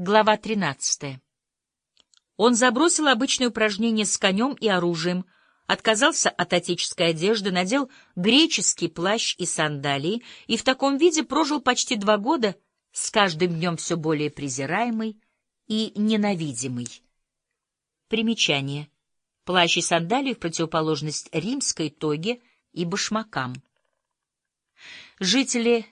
Глава 13. Он забросил обычные упражнения с конем и оружием, отказался от отеческой одежды, надел греческий плащ и сандалии и в таком виде прожил почти два года, с каждым днем все более презираемый и ненавидимый. Примечание. Плащ и сандалии в противоположность римской тоге и башмакам. Жители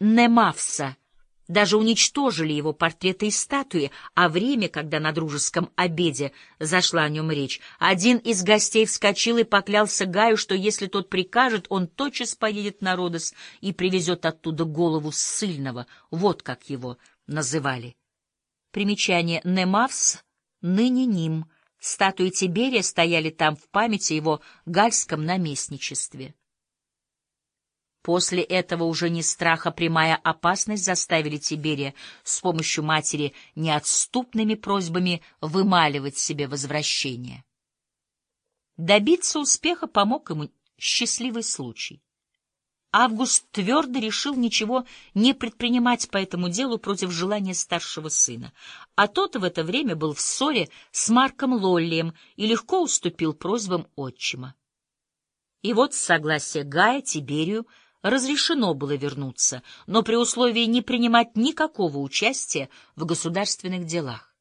Немавса — даже уничтожили его портреты и статуи, а в Риме, когда на дружеском обеде зашла о нем речь, один из гостей вскочил и поклялся Гаю, что если тот прикажет, он тотчас поедет на Родос и привезет оттуда голову ссыльного, вот как его называли. Примечание «Немавс» ныне Ним. Статуи Тиберия стояли там в памяти его гальском наместничестве. После этого уже не страх, а прямая опасность заставили Тиберия с помощью матери неотступными просьбами вымаливать себе возвращение. Добиться успеха помог ему счастливый случай. Август твердо решил ничего не предпринимать по этому делу против желания старшего сына, а тот в это время был в ссоре с Марком Лоллием и легко уступил просьбам отчима. И вот с согласия Гая Тиберию разрешено было вернуться, но при условии не принимать никакого участия в государственных делах.